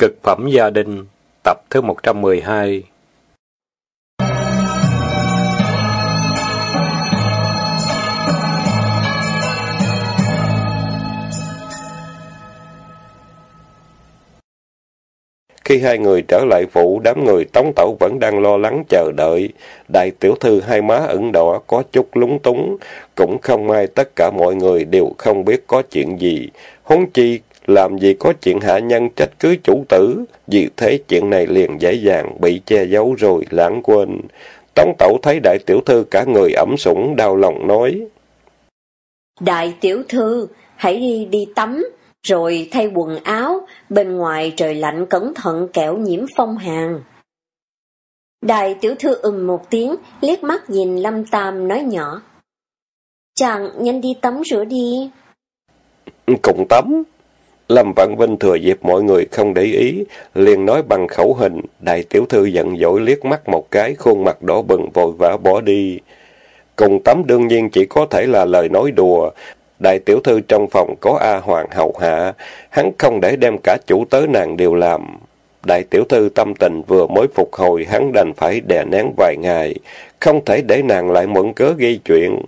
Cực phẩm gia đình, tập thứ 112 Khi hai người trở lại phủ, đám người tống tẩu vẫn đang lo lắng chờ đợi. Đại tiểu thư hai má ửng đỏ, có chút lúng túng. Cũng không may tất cả mọi người đều không biết có chuyện gì. Huống chi, làm gì có chuyện hạ nhân trách cứ chủ tử. Vì thế chuyện này liền dễ dàng bị che giấu rồi lãng quên. Tống tẩu thấy đại tiểu thư cả người ẩm sủng đau lòng nói. Đại tiểu thư, hãy đi đi tắm, rồi thay quần áo, bên ngoài trời lạnh cẩn thận kẻo nhiễm phong hàn. Đại tiểu thư ừm một tiếng, liếc mắt nhìn Lâm Tam nói nhỏ. Chàng nhanh đi tắm rửa đi. Cùng tắm. Lâm Vạn Vinh thừa dịp mọi người không để ý, liền nói bằng khẩu hình, đại tiểu thư giận dỗi liếc mắt một cái, khuôn mặt đỏ bừng vội vã bỏ đi. Cùng tắm đương nhiên chỉ có thể là lời nói đùa, Đại tiểu thư trong phòng có A Hoàng hầu hạ, hắn không để đem cả chủ tớ nàng đều làm. Đại tiểu thư tâm tình vừa mới phục hồi, hắn đành phải đè nén vài ngày, không thể để nàng lại mượn cớ gây chuyện.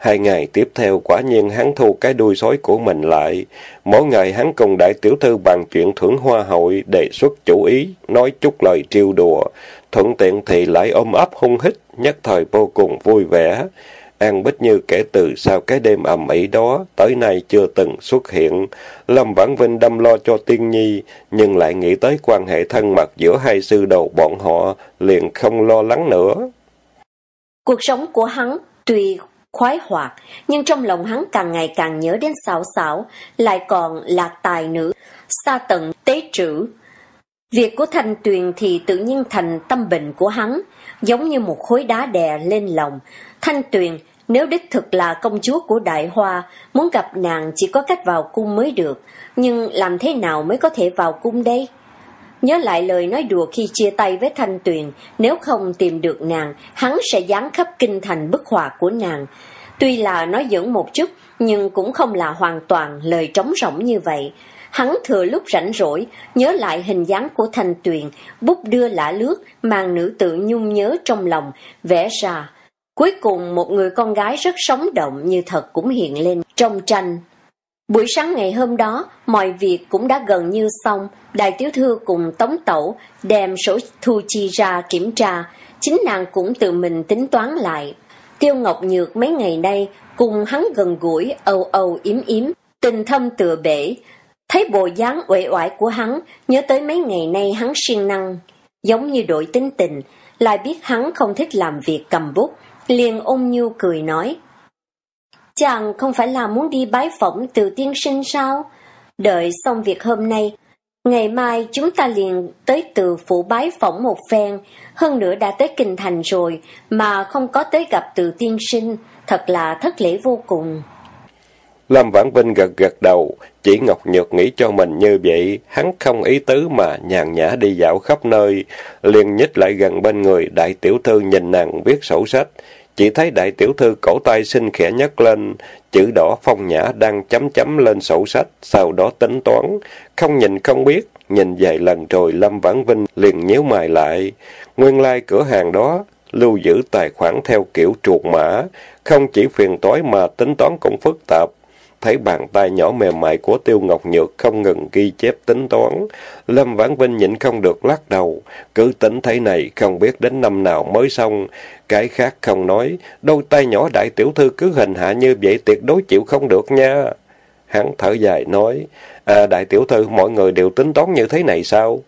Hai ngày tiếp theo quả nhiên hắn thu cái đuôi sói của mình lại. Mỗi ngày hắn cùng đại tiểu thư bàn chuyện thưởng hoa hội, đề xuất chủ ý, nói chút lời trêu đùa. Thuận tiện thì lại ôm ấp hung hít, nhất thời vô cùng vui vẻ. An Bích Như kể từ sau cái đêm ầm ĩ đó, tới nay chưa từng xuất hiện. Lâm Vãn Vinh đâm lo cho Tiên Nhi, nhưng lại nghĩ tới quan hệ thân mật giữa hai sư đầu bọn họ, liền không lo lắng nữa. Cuộc sống của hắn tuy khoái hoạt, nhưng trong lòng hắn càng ngày càng nhớ đến xảo xảo, lại còn là tài nữ, xa tận tế trữ. Việc của Thanh Tuyền thì tự nhiên thành tâm bệnh của hắn, giống như một khối đá đè lên lòng. Thanh Tuyền nếu đích thực là công chúa của Đại Hoa, muốn gặp nàng chỉ có cách vào cung mới được, nhưng làm thế nào mới có thể vào cung đây? Nhớ lại lời nói đùa khi chia tay với Thanh Tuyền, nếu không tìm được nàng, hắn sẽ dán khắp kinh thành bức họa của nàng. Tuy là nói dẫn một chút, nhưng cũng không là hoàn toàn lời trống rỗng như vậy. Hắn thừa lúc rảnh rỗi, nhớ lại hình dáng của Thanh Tuyền, bút đưa lã lướt, mang nữ tự nhung nhớ trong lòng, vẽ ra Cuối cùng một người con gái rất sống động như thật cũng hiện lên trong tranh. Buổi sáng ngày hôm đó, mọi việc cũng đã gần như xong. Đại tiểu thư cùng tống tẩu đem sổ thu chi ra kiểm tra. Chính nàng cũng tự mình tính toán lại. Tiêu Ngọc Nhược mấy ngày nay cùng hắn gần gũi, âu âu yếm yếm, tình thâm tựa bể. Thấy bộ dáng uể oải của hắn, nhớ tới mấy ngày nay hắn siêng năng, giống như đổi tính tình, lại biết hắn không thích làm việc cầm bút, liền ôn nhu cười nói. Chàng không phải là muốn đi bái phỏng từ tiên sinh sao? Đợi xong việc hôm nay, ngày mai chúng ta liền tới từ phủ bái phỏng một phen, hơn nữa đã tới kinh thành rồi, mà không có tới gặp từ tiên sinh, thật là thất lễ vô cùng. Lâm Vãn Vinh gật gật đầu, chỉ Ngọc Nhược nghĩ cho mình như vậy, hắn không ý tứ mà nhàn nhã đi dạo khắp nơi, liền nhích lại gần bên người đại tiểu thư nhìn nàng viết sổ sách, chỉ thấy đại tiểu thư cổ tay xinh khẽ nhấc lên, chữ đỏ phong nhã đang chấm chấm lên sổ sách, sau đó tính toán. Không nhìn không biết, nhìn vài lần rồi Lâm Vãn Vinh liền nhíu mày lại. Nguyên lai like cửa hàng đó, lưu giữ tài khoản theo kiểu chuột mã, không chỉ phiền toái mà tính toán cũng phức tạp thấy bàn tay nhỏ mềm mại của Tiêu Ngọc Nhược không ngừng ghi chép tính toán. Lâm Vãn Vinh nhịn không được lắc đầu, cứ tính thế này không biết đến năm nào mới xong. Cái khác không nói, đôi tay nhỏ đại tiểu thư cứ hình hạ như vậy tuyệt đối chịu không được nha. Hắn thở dài nói, à đại tiểu thư mọi người đều tính toán như thế này sao?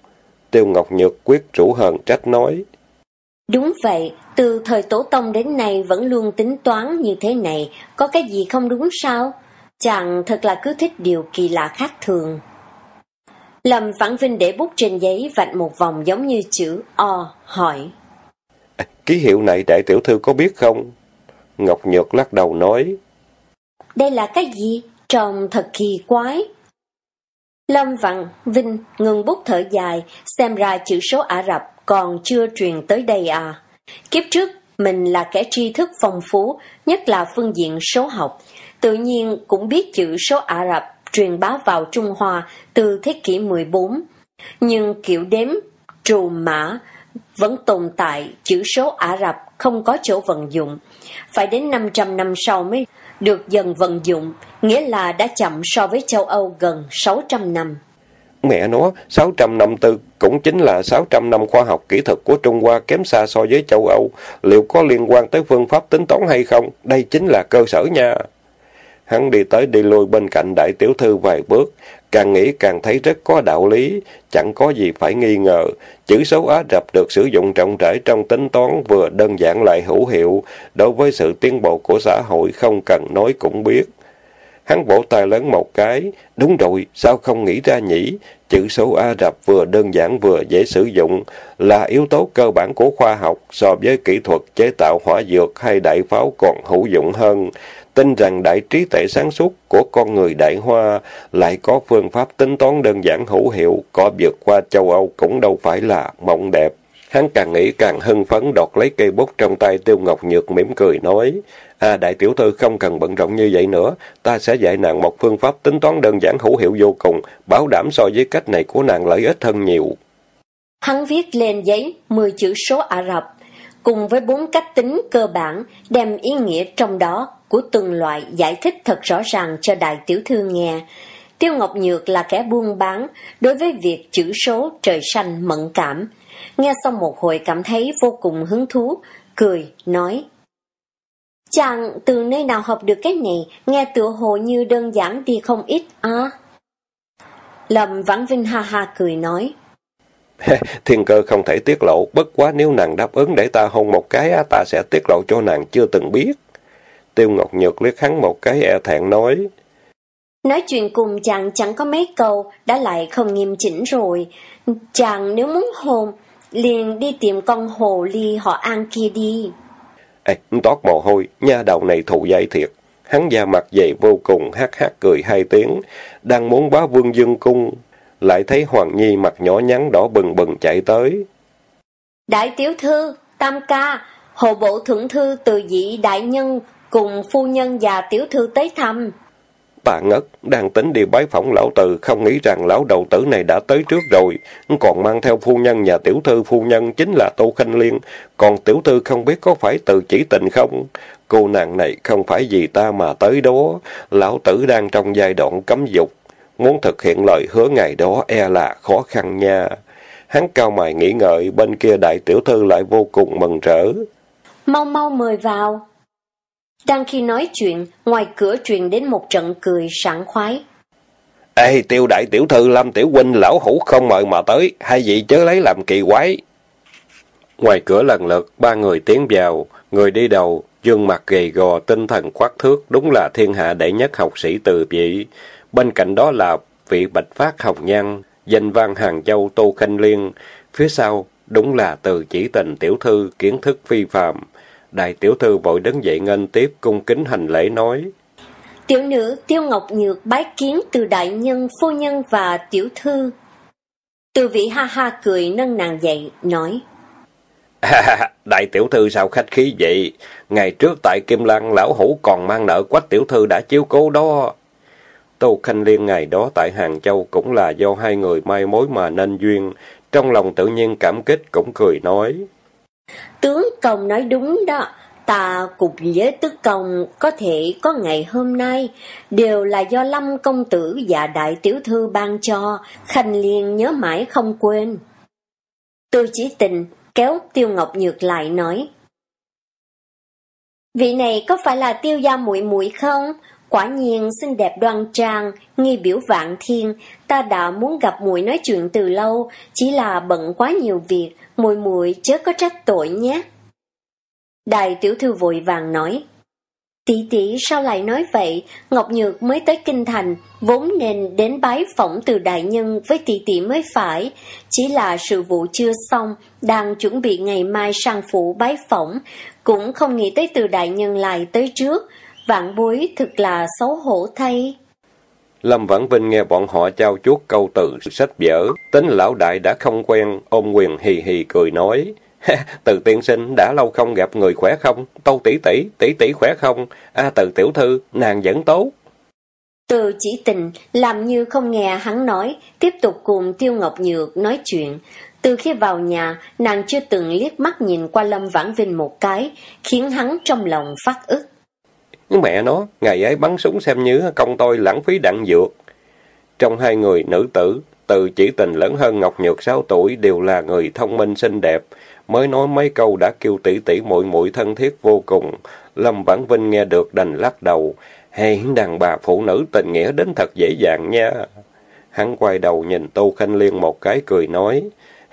Tiêu Ngọc Nhược quyết rủ hờn trách nói. Đúng vậy, từ thời tổ tông đến nay vẫn luôn tính toán như thế này, có cái gì không đúng sao? Chàng thật là cứ thích điều kỳ lạ khác thường. Lâm Vãn Vinh để bút trên giấy vạch một vòng giống như chữ O, hỏi. À, ký hiệu này đại tiểu thư có biết không? Ngọc Nhược lắc đầu nói. Đây là cái gì? Trông thật kỳ quái. Lâm Vạn Vinh ngừng bút thở dài, xem ra chữ số Ả Rập còn chưa truyền tới đây à. Kiếp trước, mình là kẻ tri thức phong phú, nhất là phương diện số học, tự nhiên cũng biết chữ số Ả Rập truyền bá vào Trung Hoa từ thế kỷ 14. Nhưng kiểu đếm trù mã vẫn tồn tại chữ số Ả Rập không có chỗ vận dụng. Phải đến 500 năm sau mới được dần vận dụng, nghĩa là đã chậm so với châu Âu gần 600 năm. Mẹ nó, 600 năm tư cũng chính là 600 năm khoa học kỹ thuật của Trung Hoa kém xa so với châu Âu. Liệu có liên quan tới phương pháp tính toán hay không? Đây chính là cơ sở nha. Hắn đi tới đi lui bên cạnh đại tiểu thư vài bước, càng nghĩ càng thấy rất có đạo lý, chẳng có gì phải nghi ngờ. Chữ số Á Rập được sử dụng trọng rãi trong tính toán vừa đơn giản lại hữu hiệu, đối với sự tiến bộ của xã hội không cần nói cũng biết. Hắn vỗ tay lớn một cái, đúng rồi, sao không nghĩ ra nhỉ? Chữ số Ả Rập vừa đơn giản vừa dễ sử dụng, là yếu tố cơ bản của khoa học so với kỹ thuật chế tạo hỏa dược hay đại pháo còn hữu dụng hơn. Tin rằng đại trí tuệ sáng suốt của con người đại hoa lại có phương pháp tính toán đơn giản hữu hiệu, có vượt qua châu Âu cũng đâu phải là mộng đẹp. Hắn càng nghĩ càng hưng phấn đọt lấy cây bút trong tay Tiêu Ngọc Nhược mỉm cười nói, À đại tiểu thư không cần bận rộn như vậy nữa, ta sẽ dạy nàng một phương pháp tính toán đơn giản hữu hiệu vô cùng, bảo đảm so với cách này của nàng lợi ích hơn nhiều. Hắn viết lên giấy 10 chữ số Ả Rập, cùng với bốn cách tính cơ bản, đem ý nghĩa trong đó của từng loại giải thích thật rõ ràng cho đại tiểu thư nghe. Tiêu Ngọc Nhược là kẻ buôn bán, đối với việc chữ số trời xanh mẫn cảm. Nghe xong một hồi cảm thấy vô cùng hứng thú, cười, nói. Chàng từ nơi nào học được cái này, nghe tựa hồ như đơn giản đi không ít à. Lâm Vãn Vinh ha ha cười nói. Thiên cơ không thể tiết lộ, bất quá nếu nàng đáp ứng để ta hôn một cái, ta sẽ tiết lộ cho nàng chưa từng biết. Tiêu Ngọc Nhược liếc hắn một cái e thẹn nói. Nói chuyện cùng chàng chẳng có mấy câu, đã lại không nghiêm chỉnh rồi. Chàng nếu muốn hôn, liền đi tìm con hồ ly họ An kia đi. Ê, toát mồ hôi, nha đầu này thụ dạy thiệt. Hắn da mặt dày vô cùng, hát hát cười hai tiếng, đang muốn bá vương dương cung. Lại thấy Hoàng Nhi mặt nhỏ nhắn đỏ bừng bừng chạy tới. Đại tiểu thư, tam ca, hồ bộ thượng thư từ dị đại nhân cùng phu nhân và tiểu thư tới thăm. Bà ngất, đang tính đi bái phỏng lão tử, không nghĩ rằng lão đầu tử này đã tới trước rồi, còn mang theo phu nhân nhà tiểu thư phu nhân chính là Tô Khanh Liên, còn tiểu thư không biết có phải từ chỉ tình không? Cô nàng này không phải vì ta mà tới đó, lão tử đang trong giai đoạn cấm dục, muốn thực hiện lời hứa ngày đó e là khó khăn nha. Hắn cao mày nghĩ ngợi, bên kia đại tiểu thư lại vô cùng mừng rỡ. Mau mau mời vào. Đang khi nói chuyện, ngoài cửa truyền đến một trận cười sảng khoái. Ê, tiêu đại tiểu thư Lâm Tiểu Huynh lão hủ không mời mà tới, hai vị chớ lấy làm kỳ quái. Ngoài cửa lần lượt, ba người tiến vào, người đi đầu, dương mặt gầy gò, tinh thần khoát thước, đúng là thiên hạ đệ nhất học sĩ từ vị. Bên cạnh đó là vị bạch phát hồng nhân, danh văn Hàng Châu Tô Khanh Liên. Phía sau, đúng là từ chỉ tình tiểu thư, kiến thức phi phàm. Đại tiểu thư vội đứng dậy nghênh tiếp, cung kính hành lễ nói. Tiểu nữ Tiêu Ngọc Nhược bái kiến từ đại nhân, phu nhân và tiểu thư. Từ vị ha ha cười nâng nàng dậy, nói. đại tiểu thư sao khách khí vậy? Ngày trước tại Kim Lăng, lão hủ còn mang nợ quách tiểu thư đã chiếu cố đó. Tô Khanh Liên ngày đó tại Hàng Châu cũng là do hai người mai mối mà nên duyên. Trong lòng tự nhiên cảm kích cũng cười nói. Tướng công nói đúng đó, ta cùng với tứ công có thể có ngày hôm nay, đều là do Lâm Công Tử và Đại Tiểu Thư ban cho, Khanh Liên nhớ mãi không quên. Tôi chỉ tình, kéo Tiêu Ngọc Nhược lại nói. Vị này có phải là tiêu gia muội muội không? Quả nhiên xinh đẹp đoan trang, nghi biểu vạn thiên, ta đã muốn gặp muội nói chuyện từ lâu, chỉ là bận quá nhiều việc, muội muội chớ có trách tội nhé. Đại tiểu thư vội vàng nói, Tỷ tỷ sao lại nói vậy, Ngọc Nhược mới tới Kinh Thành, vốn nên đến bái phỏng từ đại nhân với tỷ tỷ mới phải, chỉ là sự vụ chưa xong, đang chuẩn bị ngày mai sang phủ bái phỏng, cũng không nghĩ tới từ đại nhân lại tới trước, vạn bối thực là xấu hổ thay. Lâm Vãn Vinh nghe bọn họ trao chuốt câu từ sách vở, tính lão đại đã không quen, ôm quyền hì hì cười nói. từ tiên sinh đã lâu không gặp người khỏe không? Tâu tỷ tỷ, tỷ tỷ khỏe không? A từ tiểu thư, nàng vẫn tốt. Từ chỉ tình, làm như không nghe hắn nói, tiếp tục cùng Tiêu Ngọc Nhược nói chuyện. Từ khi vào nhà, nàng chưa từng liếc mắt nhìn qua Lâm Vãn Vinh một cái, khiến hắn trong lòng phát ức. Mẹ nó, ngày ấy bắn súng xem như công tôi lãng phí đạn dược. Trong hai người nữ tử, từ chỉ tình lớn hơn Ngọc Nhược 6 tuổi đều là người thông minh xinh đẹp, mới nói mấy câu đã kêu tỷ tỷ muội muội thân thiết vô cùng. Lâm Vãn Vinh nghe được đành lắc đầu, hay đàn bà phụ nữ tình nghĩa đến thật dễ dàng nha. Hắn quay đầu nhìn Tô Khanh Liên một cái cười nói,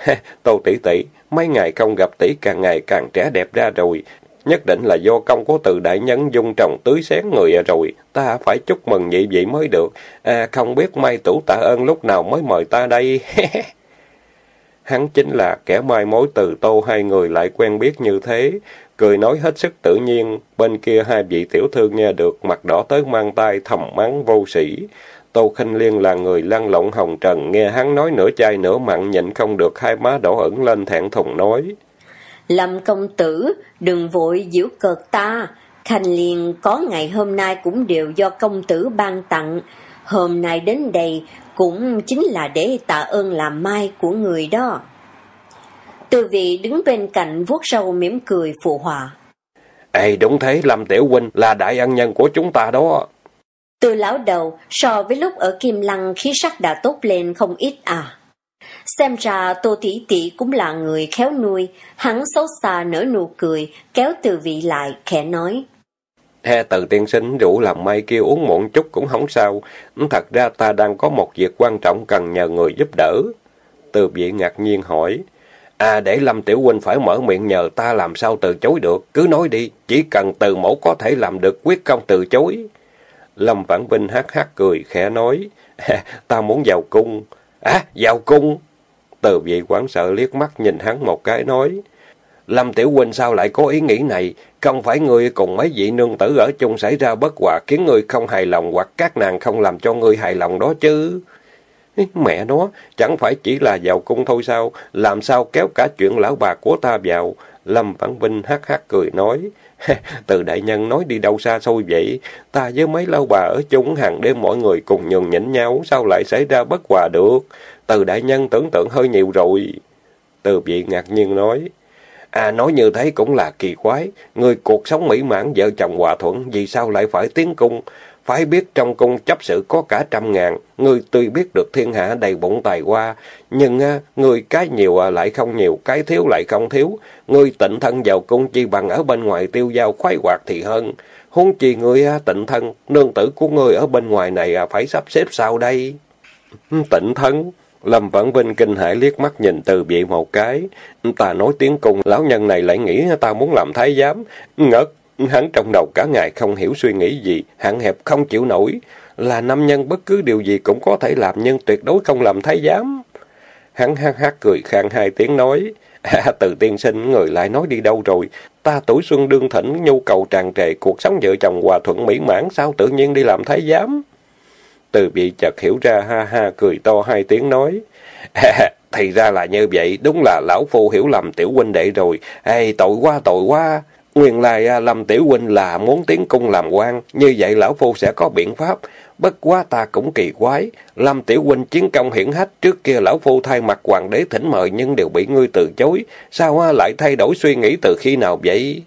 Tô tỷ tỷ, mấy ngày không gặp tỷ càng ngày càng trẻ đẹp ra rồi, nhất định là do công của từ đại nhân dung trồng tưới xén người à rồi, ta phải chúc mừng nhị vị mới được. À, không biết may tủ tạ ơn lúc nào mới mời ta đây. Hắn chính là kẻ mai mối từ tô hai người lại quen biết như thế, cười nói hết sức tự nhiên, bên kia hai vị tiểu thư nghe được mặt đỏ tới mang tay thầm mắng vô sĩ. Tô Khinh Liên là người lăn lộn hồng trần, nghe hắn nói nửa chai nửa mặn nhịn không được hai má đỏ ửng lên thẹn thùng nói. Lâm công tử, đừng vội giễu cợt ta. Khanh liền có ngày hôm nay cũng đều do công tử ban tặng. Hôm nay đến đây cũng chính là để tạ ơn làm mai của người đó. Từ vị đứng bên cạnh vuốt râu mỉm cười phụ họa. Ê đúng thế, Lâm Tiểu Huynh là đại ân nhân của chúng ta đó. Từ lão đầu, so với lúc ở Kim Lăng khí sắc đã tốt lên không ít à. Xem ra Tô Tỷ Tỷ cũng là người khéo nuôi, hắn xấu xa nở nụ cười, kéo từ vị lại, khẽ nói. He từ tiên sinh rủ làm mai kia uống muộn chút cũng không sao, thật ra ta đang có một việc quan trọng cần nhờ người giúp đỡ. Từ vị ngạc nhiên hỏi, À để Lâm Tiểu Huynh phải mở miệng nhờ ta làm sao từ chối được, cứ nói đi, chỉ cần từ mẫu có thể làm được quyết không từ chối. Lâm Vãn Vinh hát hát cười, khẽ nói, ta muốn vào cung. À, vào cung! Từ vị quán sợ liếc mắt nhìn hắn một cái nói, Lâm Tiểu Huynh sao lại có ý nghĩ này? Không phải ngươi cùng mấy vị nương tử ở chung xảy ra bất hòa khiến ngươi không hài lòng hoặc các nàng không làm cho ngươi hài lòng đó chứ? Mẹ nó, chẳng phải chỉ là vào cung thôi sao? Làm sao kéo cả chuyện lão bà của ta vào? Lâm Vãn Vinh hát hát cười nói. Từ đại nhân nói đi đâu xa xôi vậy? Ta với mấy lão bà ở chung hàng đêm mọi người cùng nhường nhịn nhau, sao lại xảy ra bất hòa được? Từ đại nhân tưởng tượng hơi nhiều rồi. Từ vị ngạc nhiên nói. À nói như thế cũng là kỳ quái. Người cuộc sống mỹ mãn vợ chồng hòa thuận, vì sao lại phải tiến cung? Phải biết trong cung chấp sự có cả trăm ngàn, người tuy biết được thiên hạ đầy bụng tài hoa, nhưng à, người cái nhiều à, lại không nhiều, cái thiếu lại không thiếu. Người tịnh thân vào cung chi bằng ở bên ngoài tiêu giao khoái hoạt thì hơn. Huống chi người à, tịnh thân, nương tử của người ở bên ngoài này à, phải sắp xếp sao đây? Tịnh thân? Lâm Vãn Vinh kinh hãi liếc mắt nhìn từ bị một cái. Ta nói tiếng cùng, lão nhân này lại nghĩ ta muốn làm thái giám. Ngất, hắn trong đầu cả ngày không hiểu suy nghĩ gì, hạn hẹp không chịu nổi. Là nam nhân bất cứ điều gì cũng có thể làm nhưng tuyệt đối không làm thái giám. Hắn hát hát cười khang hai tiếng nói. À, từ tiên sinh người lại nói đi đâu rồi? Ta tuổi xuân đương thỉnh nhu cầu tràn trề cuộc sống vợ chồng hòa thuận mỹ mãn sao tự nhiên đi làm thái giám? Từ bị chợt hiểu ra ha ha cười to hai tiếng nói. À, thì ra là như vậy, đúng là lão phu hiểu lầm tiểu huynh đệ rồi. Ê, tội quá tội quá. Nguyên lai à, Lâm Tiểu Huynh là muốn tiến cung làm quan, như vậy lão phu sẽ có biện pháp. Bất quá ta cũng kỳ quái, Lâm Tiểu Huynh chiến công hiển hách trước kia lão phu thay mặt hoàng đế thỉnh mời nhưng đều bị ngươi từ chối, sao à, lại thay đổi suy nghĩ từ khi nào vậy?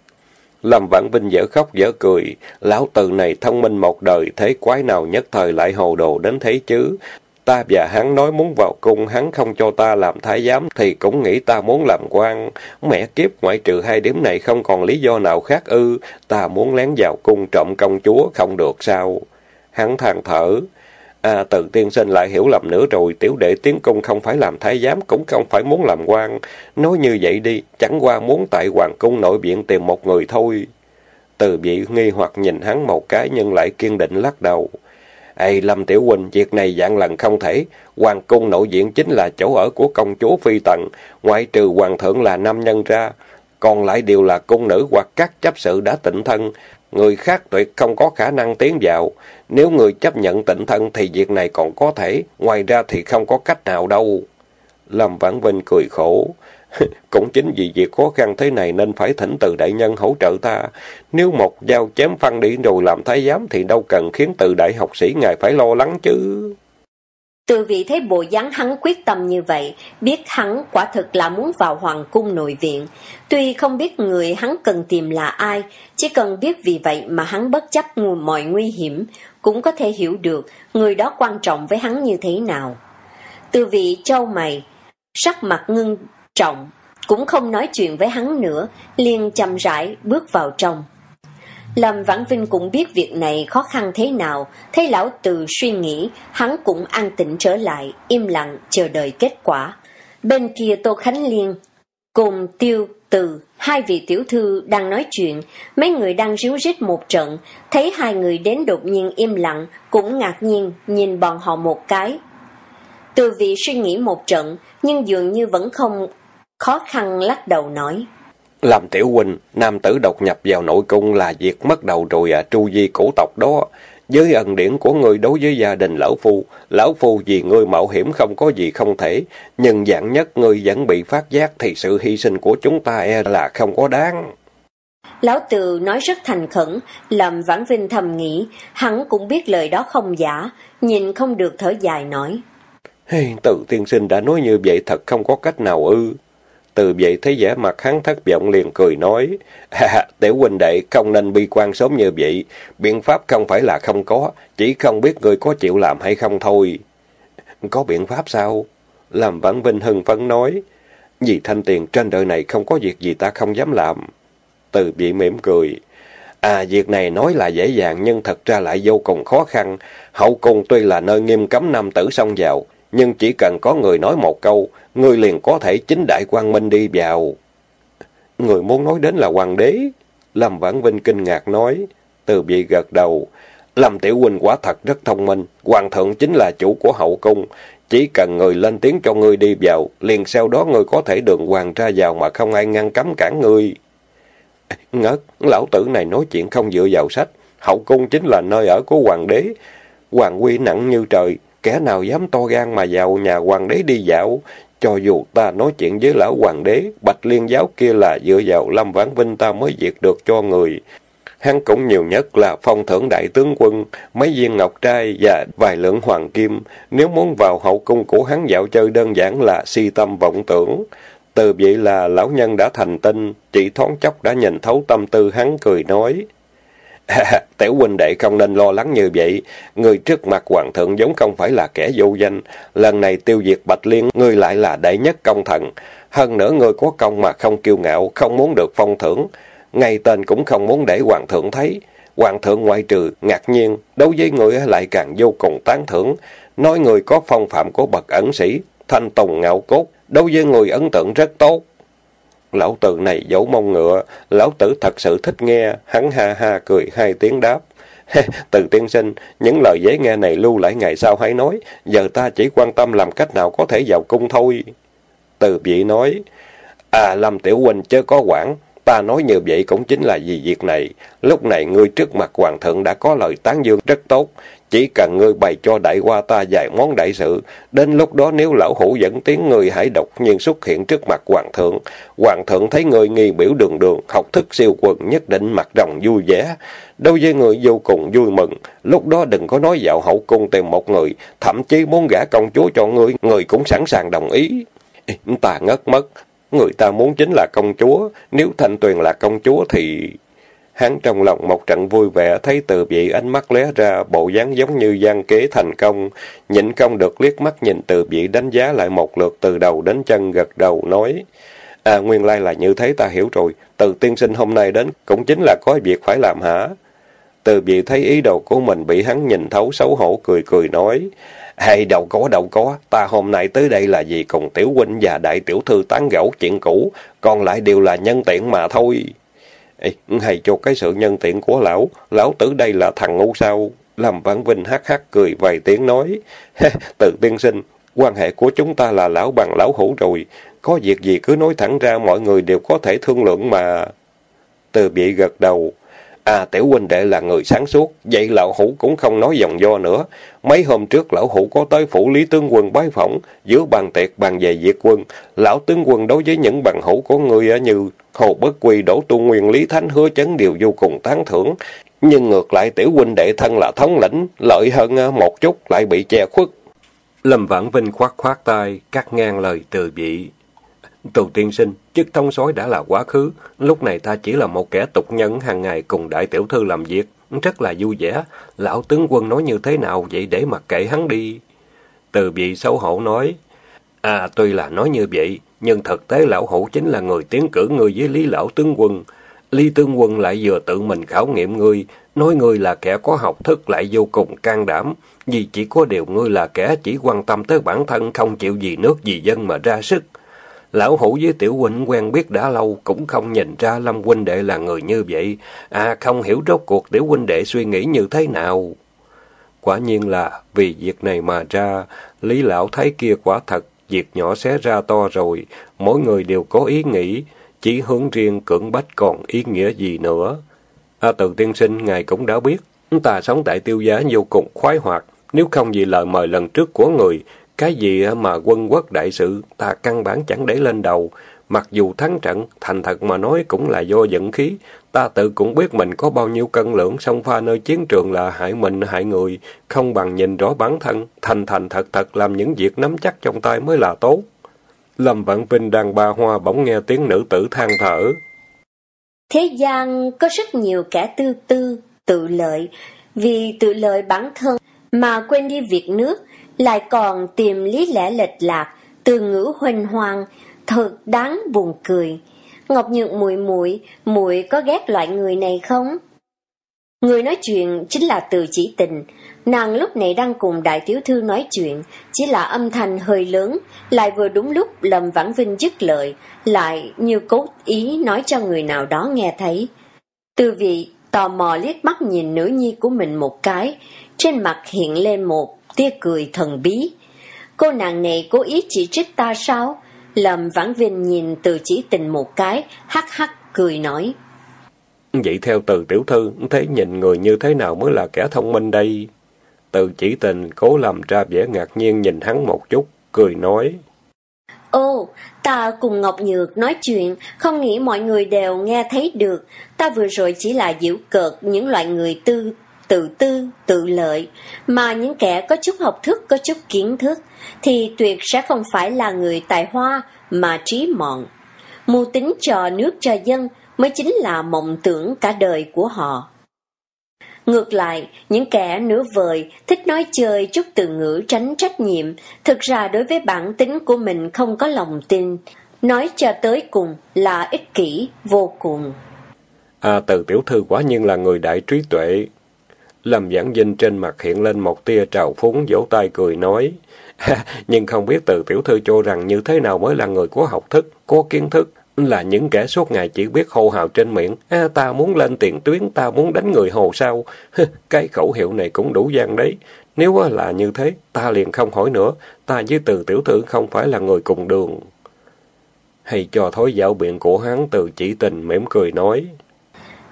Lâm Vãn Vinh dở khóc dở cười, lão từ này thông minh một đời, thế quái nào nhất thời lại hồ đồ đến thế chứ? Ta và hắn nói muốn vào cung, hắn không cho ta làm thái giám, thì cũng nghĩ ta muốn làm quan. Mẹ kiếp ngoại trừ hai điểm này không còn lý do nào khác ư. Ta muốn lén vào cung trộm công chúa, không được sao. Hắn than thở. À, từ tiên sinh lại hiểu lầm nữa rồi, tiểu đệ tiến cung không phải làm thái giám, cũng không phải muốn làm quan. Nói như vậy đi, chẳng qua muốn tại hoàng cung nội viện tìm một người thôi. Từ vị nghi hoặc nhìn hắn một cái nhưng lại kiên định lắc đầu. Ê Lâm Tiểu Huynh, việc này dạng lần không thể. Hoàng cung nội diện chính là chỗ ở của công chúa Phi Tần, ngoại trừ hoàng thượng là nam nhân ra. Còn lại đều là cung nữ hoặc các chấp sự đã tịnh thân. Người khác tuyệt không có khả năng tiến vào. Nếu người chấp nhận tịnh thân thì việc này còn có thể, ngoài ra thì không có cách nào đâu. Lâm Vãn Vinh cười khổ. Cũng chính vì việc khó khăn thế này nên phải thỉnh từ đại nhân hỗ trợ ta. Nếu một dao chém phân đi rồi làm thái giám thì đâu cần khiến từ đại học sĩ ngài phải lo lắng chứ. Từ vị thấy bộ dáng hắn quyết tâm như vậy, biết hắn quả thực là muốn vào hoàng cung nội viện. Tuy không biết người hắn cần tìm là ai, chỉ cần biết vì vậy mà hắn bất chấp mọi nguy hiểm, cũng có thể hiểu được người đó quan trọng với hắn như thế nào. Từ vị trâu mày, sắc mặt ngưng trọng, cũng không nói chuyện với hắn nữa, liền chậm rãi bước vào trong. Lâm Vãn Vinh cũng biết việc này khó khăn thế nào, thấy lão từ suy nghĩ, hắn cũng an tĩnh trở lại, im lặng chờ đợi kết quả. Bên kia Tô Khánh Liên cùng Tiêu Từ, hai vị tiểu thư đang nói chuyện, mấy người đang ríu rít một trận, thấy hai người đến đột nhiên im lặng, cũng ngạc nhiên nhìn bọn họ một cái. Từ vị suy nghĩ một trận, nhưng dường như vẫn không khó khăn lắc đầu nói. Làm tiểu huynh, nam tử độc nhập vào nội cung là việc mất đầu rồi à, tru di cổ tộc đó. Với ân điển của ngươi đối với gia đình lão phu, lão phu vì ngươi mạo hiểm không có gì không thể, nhưng dạng nhất ngươi vẫn bị phát giác thì sự hy sinh của chúng ta e là không có đáng. Lão Từ nói rất thành khẩn, làm Vãn Vinh thầm nghĩ, hắn cũng biết lời đó không giả, nhìn không được thở dài nói. Hey, từ tiên sinh đã nói như vậy thật không có cách nào ư. Từ vậy thấy vẻ mặt hắn thất vọng liền cười nói, ha tiểu huynh đệ không nên bi quan sớm như vậy, biện pháp không phải là không có, chỉ không biết người có chịu làm hay không thôi. Có biện pháp sao? Làm vãn vinh hưng phấn nói, vì thanh tiền trên đời này không có việc gì ta không dám làm. Từ vị mỉm cười, À, việc này nói là dễ dàng nhưng thật ra lại vô cùng khó khăn. Hậu cung tuy là nơi nghiêm cấm nam tử xông vào, nhưng chỉ cần có người nói một câu, người liền có thể chính đại quang minh đi vào. Người muốn nói đến là hoàng đế. Lâm Vãn Vinh kinh ngạc nói. Từ vị gật đầu. Lâm Tiểu Huynh quả thật rất thông minh. Hoàng thượng chính là chủ của hậu cung. Chỉ cần người lên tiếng cho ngươi đi vào, liền sau đó ngươi có thể đường hoàng ra vào mà không ai ngăn cấm cản ngươi. Ngất, lão tử này nói chuyện không dựa vào sách. Hậu cung chính là nơi ở của hoàng đế. Hoàng quy nặng như trời, kẻ nào dám to gan mà vào nhà hoàng đế đi dạo, cho dù ta nói chuyện với lão hoàng đế, bạch liên giáo kia là dựa vào Lâm Vãn Vinh ta mới diệt được cho người. Hắn cũng nhiều nhất là phong thưởng đại tướng quân, mấy viên ngọc trai và vài lượng hoàng kim. Nếu muốn vào hậu cung của hắn dạo chơi đơn giản là si tâm vọng tưởng. Từ vậy là lão nhân đã thành tinh, chỉ thoáng chốc đã nhìn thấu tâm tư hắn cười nói. Tiểu huynh đệ không nên lo lắng như vậy. Người trước mặt hoàng thượng giống không phải là kẻ vô danh. Lần này tiêu diệt Bạch Liên, ngươi lại là đệ nhất công thần. Hơn nữa ngươi có công mà không kiêu ngạo, không muốn được phong thưởng. Ngay tên cũng không muốn để hoàng thượng thấy. Hoàng thượng ngoại trừ, ngạc nhiên, đối với người lại càng vô cùng tán thưởng. Nói người có phong phạm của bậc ẩn sĩ, thanh tùng ngạo cốt, đối với người ấn tượng rất tốt. Lão tử này dấu mông ngựa, lão tử thật sự thích nghe, hắn ha ha cười hai tiếng đáp. Từ tiên sinh, những lời dễ nghe này lưu lại ngày sau hãy nói, giờ ta chỉ quan tâm làm cách nào có thể vào cung thôi. Từ vị nói, à làm Tiểu Huynh chớ có quản, ta nói như vậy cũng chính là vì việc này. Lúc này ngươi trước mặt hoàng thượng đã có lời tán dương rất tốt, chỉ cần ngươi bày cho đại qua ta vài món đại sự, đến lúc đó nếu lão hủ dẫn tiếng ngươi hãy độc nhiên xuất hiện trước mặt hoàng thượng. Hoàng thượng thấy ngươi nghi biểu đường đường, học thức siêu quần nhất định mặt rồng vui vẻ. Đối với người vô cùng vui mừng, lúc đó đừng có nói dạo hậu cung tìm một người, thậm chí muốn gả công chúa cho ngươi, người cũng sẵn sàng đồng ý. Ta ngất mất, người ta muốn chính là công chúa, nếu Thanh Tuyền là công chúa thì... Hắn trong lòng một trận vui vẻ, thấy từ vị ánh mắt lé ra, bộ dáng giống như gian kế thành công. Nhịn công được liếc mắt nhìn từ vị đánh giá lại một lượt từ đầu đến chân gật đầu, nói. À, nguyên lai là như thế ta hiểu rồi. Từ tiên sinh hôm nay đến cũng chính là có việc phải làm hả? Từ vị thấy ý đồ của mình bị hắn nhìn thấu xấu hổ cười cười nói. Hay đâu có đâu có, ta hôm nay tới đây là vì cùng tiểu huynh và đại tiểu thư tán gẫu chuyện cũ, còn lại đều là nhân tiện mà thôi. Ê, hay cho cái sự nhân tiện của lão, lão tử đây là thằng ngu sao? Lâm Vãn Vinh hắc hắc cười vài tiếng nói, tự tiên sinh, quan hệ của chúng ta là lão bằng lão hữu rồi, có việc gì cứ nói thẳng ra mọi người đều có thể thương lượng mà. Từ bị gật đầu, À tiểu huynh đệ là người sáng suốt, vậy lão hủ cũng không nói dòng do nữa. Mấy hôm trước lão hủ có tới phủ lý tướng quân bái phỏng, giữa bàn tiệc bàn về diệt quân. Lão tướng quân đối với những bằng hữu của người như Hồ Bất Quy, Đỗ Tu Nguyên, Lý Thánh hứa chấn đều vô cùng tán thưởng. Nhưng ngược lại tiểu huynh đệ thân là thống lĩnh, lợi hơn một chút lại bị che khuất. Lâm Vãn Vinh khoát khoát tay, cắt ngang lời từ bị. Tù tiên sinh, chức thông sói đã là quá khứ, lúc này ta chỉ là một kẻ tục nhân hàng ngày cùng đại tiểu thư làm việc, rất là vui vẻ. Lão tướng quân nói như thế nào vậy để mặc kệ hắn đi. Từ vị xấu hổ nói, À tuy là nói như vậy, nhưng thực tế lão hữu chính là người tiến cử người với Lý lão tướng quân. Lý tướng quân lại vừa tự mình khảo nghiệm ngươi, nói ngươi là kẻ có học thức lại vô cùng can đảm, vì chỉ có điều ngươi là kẻ chỉ quan tâm tới bản thân không chịu gì nước gì dân mà ra sức. Lão hủ với tiểu huynh quen biết đã lâu, cũng không nhìn ra Lâm huynh đệ là người như vậy. À, không hiểu rốt cuộc tiểu huynh đệ suy nghĩ như thế nào. Quả nhiên là vì việc này mà ra, Lý lão thấy kia quả thật, việc nhỏ xé ra to rồi, mỗi người đều có ý nghĩ, chỉ hướng riêng cưỡng bách còn ý nghĩa gì nữa. À, từ tiên sinh, ngài cũng đã biết, ta sống tại tiêu giá vô cùng khoái hoạt, nếu không vì lời mời lần trước của người, cái gì mà quân quốc đại sự, ta căn bản chẳng để lên đầu. Mặc dù thắng trận, thành thật mà nói cũng là do dẫn khí. Ta tự cũng biết mình có bao nhiêu cân lượng, song pha nơi chiến trường là hại mình, hại người. Không bằng nhìn rõ bản thân, thành thành thật thật làm những việc nắm chắc trong tay mới là tốt. Lâm Vạn Vinh đang ba hoa bỗng nghe tiếng nữ tử than thở. Thế gian có rất nhiều kẻ tư tư, tự lợi, vì tự lợi bản thân mà quên đi việc nước, lại còn tìm lý lẽ lệch lạc, từ ngữ huỳnh hoàng, thật đáng buồn cười. Ngọc Nhược muội muội, muội có ghét loại người này không? Người nói chuyện chính là từ chỉ tình. Nàng lúc này đang cùng đại tiểu thư nói chuyện, chỉ là âm thanh hơi lớn, lại vừa đúng lúc Lâm Vãn Vinh dứt lời, lại như cố ý nói cho người nào đó nghe thấy. Từ vị tò mò liếc mắt nhìn nữ nhi của mình một cái, trên mặt hiện lên một tia cười thần bí. Cô nàng này cố ý chỉ trích ta sao? Lâm Vãn Vinh nhìn từ chỉ tình một cái, hắc hắc cười nói. Vậy theo từ tiểu thư, thấy nhìn người như thế nào mới là kẻ thông minh đây? Từ chỉ tình cố làm ra vẻ ngạc nhiên nhìn hắn một chút, cười nói. Ô, ta cùng Ngọc Nhược nói chuyện, không nghĩ mọi người đều nghe thấy được. Ta vừa rồi chỉ là giễu cợt những loại người tư tự tư, tự lợi, mà những kẻ có chút học thức, có chút kiến thức, thì tuyệt sẽ không phải là người tài hoa mà trí mọn. Mưu tính cho nước cho dân mới chính là mộng tưởng cả đời của họ. Ngược lại, những kẻ nửa vời, thích nói chơi chút từ ngữ tránh trách nhiệm, thực ra đối với bản tính của mình không có lòng tin, nói cho tới cùng là ích kỷ vô cùng. À, từ tiểu thư quả nhiên là người đại trí tuệ, Lâm Giảng Vinh trên mặt hiện lên một tia trào phúng, vỗ tay cười nói. Nhưng không biết từ tiểu thư cho rằng như thế nào mới là người có học thức, có kiến thức, là những kẻ suốt ngày chỉ biết hô hào trên miệng. À, ta muốn lên tiền tuyến, ta muốn đánh người hồ sao. Cái khẩu hiệu này cũng đủ gian đấy. Nếu là như thế, ta liền không hỏi nữa. Ta với từ tiểu thư không phải là người cùng đường. Hay cho thói dạo biện của hắn từ chỉ tình mỉm cười nói.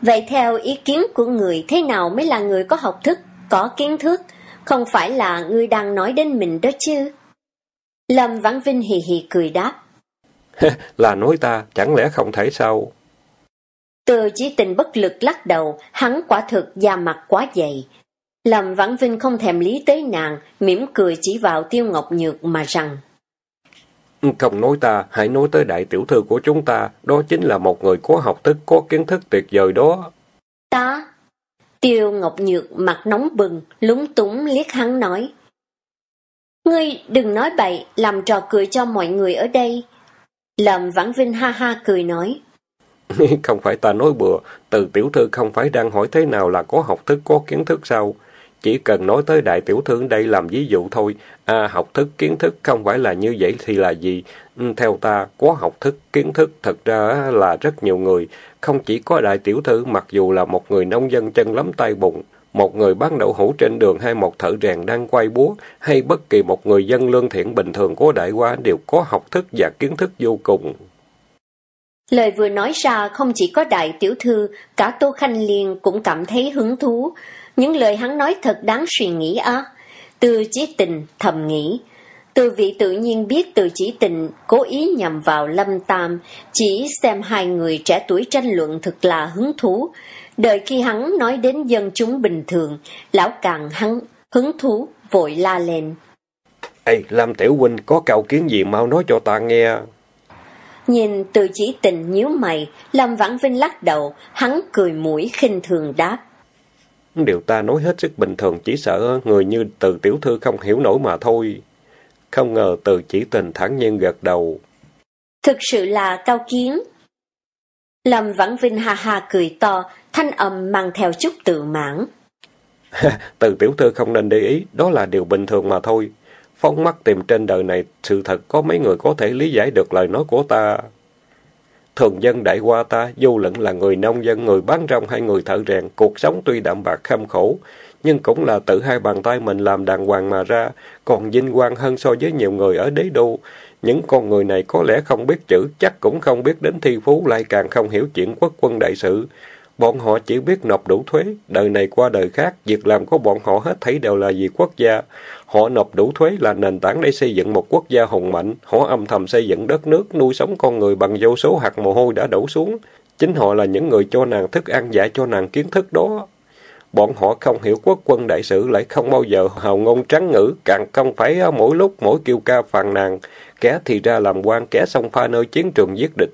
Vậy theo ý kiến của người, thế nào mới là người có học thức, có kiến thức, không phải là người đang nói đến mình đó chứ? Lâm Vãn Vinh hì hì cười đáp. là nói ta, chẳng lẽ không thể sao? Từ chỉ tình bất lực lắc đầu, hắn quả thực da mặt quá dày. Lâm Vãn Vinh không thèm lý tới nàng, mỉm cười chỉ vào Tiêu Ngọc Nhược mà rằng. Không nói ta, hãy nói tới đại tiểu thư của chúng ta, đó chính là một người có học thức, có kiến thức tuyệt vời đó. Ta? Tiêu Ngọc Nhược mặt nóng bừng, lúng túng liếc hắn nói. Ngươi đừng nói bậy, làm trò cười cho mọi người ở đây. Lâm Vãn Vinh ha ha cười nói. không phải ta nói bừa, từ tiểu thư không phải đang hỏi thế nào là có học thức, có kiến thức sao? Chỉ cần nói tới đại tiểu thư đây làm ví dụ thôi. À, học thức, kiến thức không phải là như vậy thì là gì? Ừ, theo ta, có học thức, kiến thức thật ra là rất nhiều người. Không chỉ có đại tiểu thư mặc dù là một người nông dân chân lắm tay bụng, một người bán đậu hũ trên đường hay một thợ rèn đang quay búa, hay bất kỳ một người dân lương thiện bình thường của đại qua đều có học thức và kiến thức vô cùng. Lời vừa nói ra không chỉ có đại tiểu thư, cả Tô Khanh Liên cũng cảm thấy hứng thú. Những lời hắn nói thật đáng suy nghĩ á. Từ chỉ tình thầm nghĩ. Từ vị tự nhiên biết từ chỉ tình cố ý nhằm vào Lâm Tam, chỉ xem hai người trẻ tuổi tranh luận thực là hứng thú. Đợi khi hắn nói đến dân chúng bình thường, lão càng hắn hứng thú, vội la lên. Ê, Lâm Tiểu Huynh có cầu kiến gì mau nói cho ta nghe. Nhìn từ chỉ tình nhíu mày, Lâm Vãn Vinh lắc đầu, hắn cười mũi khinh thường đáp. Điều ta nói hết sức bình thường, chỉ sợ người như từ tiểu thư không hiểu nổi mà thôi. Không ngờ từ chỉ tình thẳng nhiên gật đầu. Thực sự là cao kiến. Lâm Vãn Vinh ha ha cười to, thanh âm mang theo chút tự mãn. từ tiểu thư không nên để ý, đó là điều bình thường mà thôi. Phóng mắt tìm trên đời này, sự thật có mấy người có thể lý giải được lời nói của ta. Thường dân đại qua ta, dù lẫn là người nông dân, người bán rong hay người thợ rèn, cuộc sống tuy đạm bạc khâm khổ, nhưng cũng là tự hai bàn tay mình làm đàng hoàng mà ra, còn vinh quang hơn so với nhiều người ở đế đô. Những con người này có lẽ không biết chữ, chắc cũng không biết đến thi phú, lại càng không hiểu chuyện quốc quân đại sự. Bọn họ chỉ biết nộp đủ thuế, đời này qua đời khác, việc làm của bọn họ hết thảy đều là vì quốc gia. Họ nộp đủ thuế là nền tảng để xây dựng một quốc gia hùng mạnh, họ âm thầm xây dựng đất nước, nuôi sống con người bằng vô số hạt mồ hôi đã đổ xuống. Chính họ là những người cho nàng thức ăn dạy cho nàng kiến thức đó. Bọn họ không hiểu quốc quân đại sử lại không bao giờ hào ngôn trắng ngữ, càng không phải à, mỗi lúc mỗi kêu ca phàn nàn, kẻ thì ra làm quan, kẻ xông pha nơi chiến trường giết địch.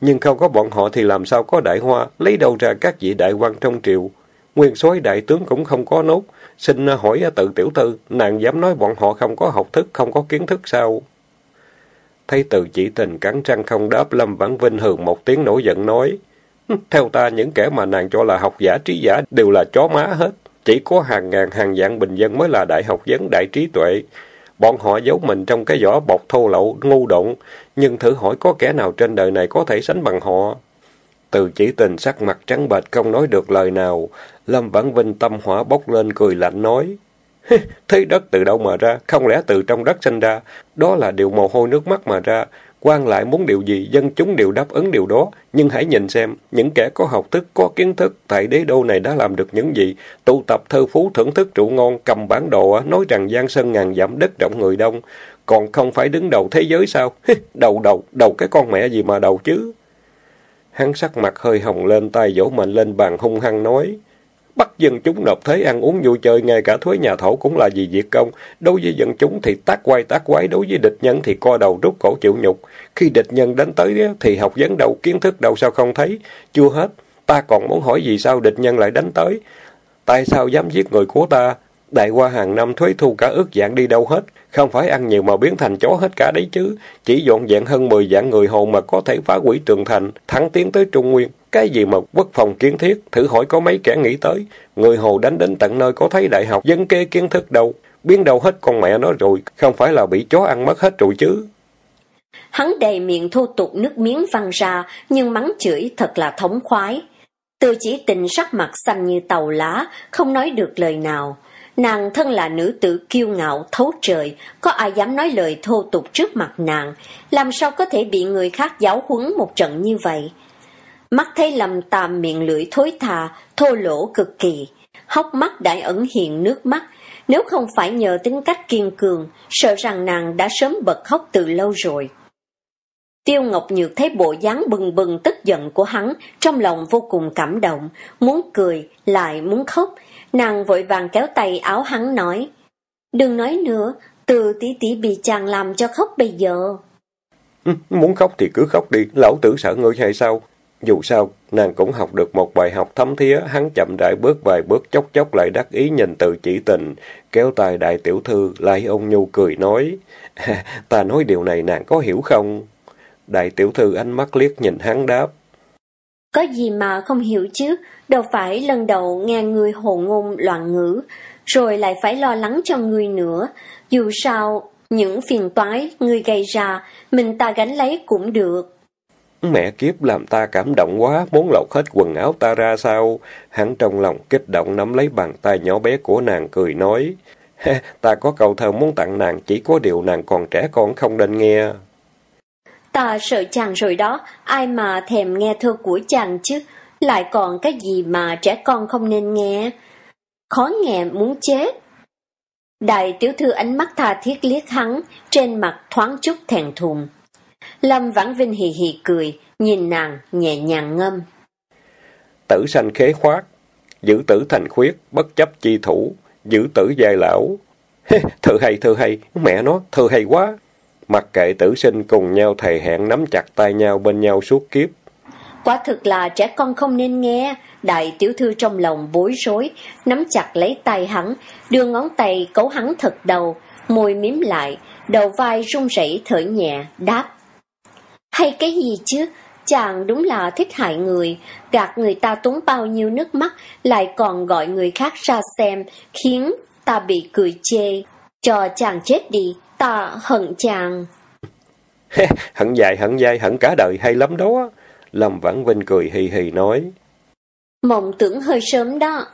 Nhưng không có bọn họ thì làm sao có đại hoa, lấy đâu ra các vị đại quan trong triều. Nguyên soái đại tướng cũng không có nốt, xin à, hỏi à, tự tiểu thư, nàng dám nói bọn họ không có học thức, không có kiến thức sao? Thấy từ chỉ tình cắn răng không đáp, Lâm Vãn Vinh hừ một tiếng nổi giận nói. Theo ta, những kẻ mà nàng cho là học giả trí giả đều là chó má hết. Chỉ có hàng ngàn hàng vạn bình dân mới là đại học vấn đại trí tuệ. Bọn họ giấu mình trong cái vỏ bọc thô lậu, ngu độn, nhưng thử hỏi có kẻ nào trên đời này có thể sánh bằng họ. Từ chỉ tình sắc mặt trắng bệch không nói được lời nào, Lâm Vãn Vinh tâm hỏa bốc lên cười lạnh nói. Thế đất từ đâu mà ra, không lẽ từ trong đất sinh ra, đó là điều mồ hôi nước mắt mà ra, quan lại muốn điều gì, dân chúng đều đáp ứng điều đó. Nhưng hãy nhìn xem, những kẻ có học thức, có kiến thức, tại đế đô này đã làm được những gì? Tụ tập thơ phú thưởng thức rượu ngon, cầm bản đồ, nói rằng giang sơn ngàn giảm đất rộng người đông. Còn không phải đứng đầu thế giới sao? đầu đầu, đầu cái con mẹ gì mà đầu chứ? Hắn sắc mặt hơi hồng lên, tay vỗ mạnh lên bàn hung hăng nói. Bắt dân chúng nộp thuế ăn uống vui chơi, ngay cả thuế nhà thổ cũng là vì việc công. Đối với dân chúng thì tác quay tác quái, đối với địch nhân thì co đầu rút cổ chịu nhục. Khi địch nhân đến tới thì học vấn đầu kiến thức đâu sao không thấy. Chưa hết, ta còn muốn hỏi vì sao địch nhân lại đánh tới. Tại sao dám giết người của ta? Đại qua hàng năm thuế thu cả ước dạng đi đâu hết, không phải ăn nhiều mà biến thành chó hết cả đấy chứ. Chỉ dọn dẹn hơn 10 dạng người hồn mà có thể phá hủy trường thành, thắng tiến tới Trung Nguyên. Cái gì mà quốc phòng kiến thiết, thử hỏi có mấy kẻ nghĩ tới. Người hồ đánh đến tận nơi có thấy đại học dân kê kiến thức đâu. Biến đâu hết con mẹ nó rồi, không phải là bị chó ăn mất hết rồi chứ. Hắn đầy miệng thô tục nước miếng văng ra, nhưng mắng chửi thật là thống khoái. Từ chỉ tình sắc mặt xanh như tàu lá, không nói được lời nào. Nàng thân là nữ tử kiêu ngạo, thấu trời, có ai dám nói lời thô tục trước mặt nàng, làm sao có thể bị người khác giáo huấn một trận như vậy. Mắt thấy lầm tàm miệng lưỡi thối thà, thô lỗ cực kỳ, hốc mắt đã ẩn hiện nước mắt, nếu không phải nhờ tính cách kiên cường, sợ rằng nàng đã sớm bật khóc từ lâu rồi. Tiêu Ngọc Nhược thấy bộ dáng bừng bừng tức giận của hắn, trong lòng vô cùng cảm động, muốn cười, lại muốn khóc, Nàng vội vàng kéo tay áo hắn nói, Đừng nói nữa, từ tí tí bị chàng làm cho khóc bây giờ. Muốn khóc thì cứ khóc đi, lão tử sợ ngươi hay sao? Dù sao, nàng cũng học được một bài học thấm thía, hắn chậm rãi bước vài bước chốc chốc lại đắc ý nhìn từ chỉ tình, kéo tay đại tiểu thư, lại ông nhu cười nói, ta nói điều này nàng có hiểu không? Đại tiểu thư ánh mắt liếc nhìn hắn đáp, có gì mà không hiểu chứ, đâu phải lần đầu nghe người hồ ngôn loạn ngữ, rồi lại phải lo lắng cho người nữa. Dù sao, những phiền toái người gây ra, mình ta gánh lấy cũng được. Mẹ kiếp làm ta cảm động quá, muốn lột hết quần áo ta ra sao? Hắn trong lòng kích động nắm lấy bàn tay nhỏ bé của nàng cười nói. ta có câu thơ muốn tặng nàng, chỉ có điều nàng còn trẻ con không nên nghe. Ta sợ chàng rồi đó, ai mà thèm nghe thơ của chàng chứ, lại còn cái gì mà trẻ con không nên nghe. Khó nghe muốn chết. Đại tiểu thư ánh mắt tha thiết liếc hắn, trên mặt thoáng chút thèn thùng. Lâm Vãn Vinh hì hì cười, nhìn nàng nhẹ nhàng ngâm. Tử sanh khế khoát, giữ tử thành khuyết, bất chấp chi thủ, giữ tử dài lão. thơ hay, thơ hay, mẹ nó, thơ hay quá. Mặc kệ tử sinh cùng nhau thầy hẹn nắm chặt tay nhau bên nhau suốt kiếp. Quả thực là trẻ con không nên nghe, đại tiểu thư trong lòng bối rối, nắm chặt lấy tay hắn, đưa ngón tay cấu hắn thật đầu, môi miếm lại, đầu vai run rẩy thở nhẹ, đáp. Hay cái gì chứ, chàng đúng là thích hại người, gạt người ta tốn bao nhiêu nước mắt, lại còn gọi người khác ra xem, khiến ta bị cười chê. Cho chàng chết đi, ta hận chàng. hận dài, hận dai, hận cả đời hay lắm đó. Lâm Vãn Vinh cười hì hì nói. Mộng tưởng hơi sớm đó.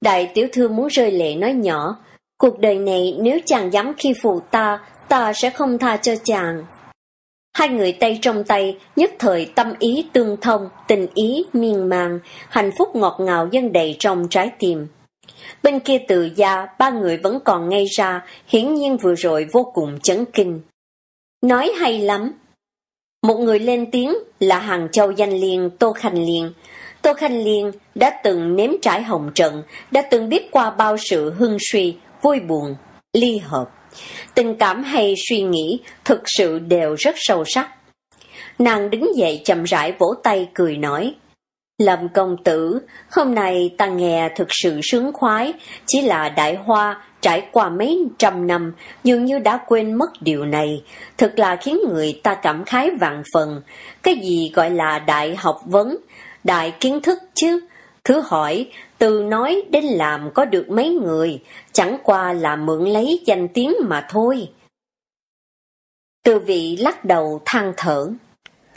Đại tiểu thư muốn rơi lệ nói nhỏ, cuộc đời này nếu chàng dám khi phụ ta, ta sẽ không tha cho chàng. Hai người tay trong tay, nhất thời tâm ý tương thông, tình ý miên màng, hạnh phúc ngọt ngào dân đầy trong trái tim. Bên kia từ gia, ba người vẫn còn ngay ra, hiển nhiên vừa rồi vô cùng chấn kinh. Nói hay lắm. Một người lên tiếng là Hàng Châu danh liên Tô Khanh Liên. Tô Khanh Liên đã từng nếm trải hồng trận, đã từng biết qua bao sự hưng suy, vui buồn, ly hợp. Tình cảm hay suy nghĩ thực sự đều rất sâu sắc. Nàng đứng dậy chậm rãi vỗ tay cười nói. Lâm công tử, hôm nay ta nghe thực sự sướng khoái, chỉ là đại hoa trải qua mấy trăm năm, dường như đã quên mất điều này, thật là khiến người ta cảm khái vạn phần. Cái gì gọi là đại học vấn, đại kiến thức chứ? Thứ hỏi, từ nói đến làm có được mấy người, chẳng qua là mượn lấy danh tiếng mà thôi. Từ vị lắc đầu than thở.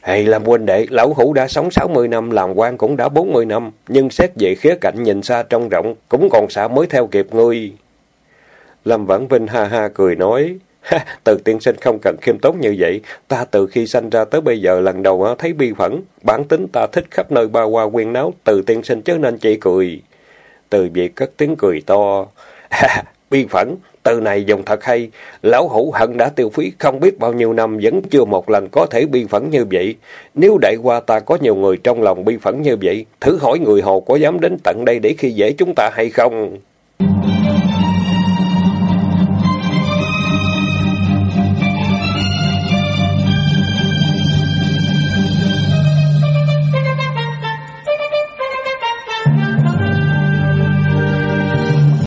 Hay làm huynh đệ, lão hủ đã sống 60 năm, làm quan cũng đã 40 năm, nhưng xét về khía cạnh nhìn xa trông rộng, cũng còn xa mới theo kịp ngươi. Lâm Vãn Vinh ha ha cười nói, ha, từ tiên sinh không cần khiêm tốn như vậy, ta từ khi sanh ra tới bây giờ lần đầu thấy bi phẫn, bản tính ta thích khắp nơi ba qua quyên náo, từ tiên sinh chứ nên chỉ cười. Từ việc cất tiếng cười to, bi phẫn, từ này dùng thật hay, lão hủ hận đã tiêu phí không biết bao nhiêu năm vẫn chưa một lần có thể bi phẫn như vậy. Nếu đại qua ta có nhiều người trong lòng bi phẫn như vậy, thử hỏi người hồ có dám đến tận đây để khi dễ chúng ta hay không?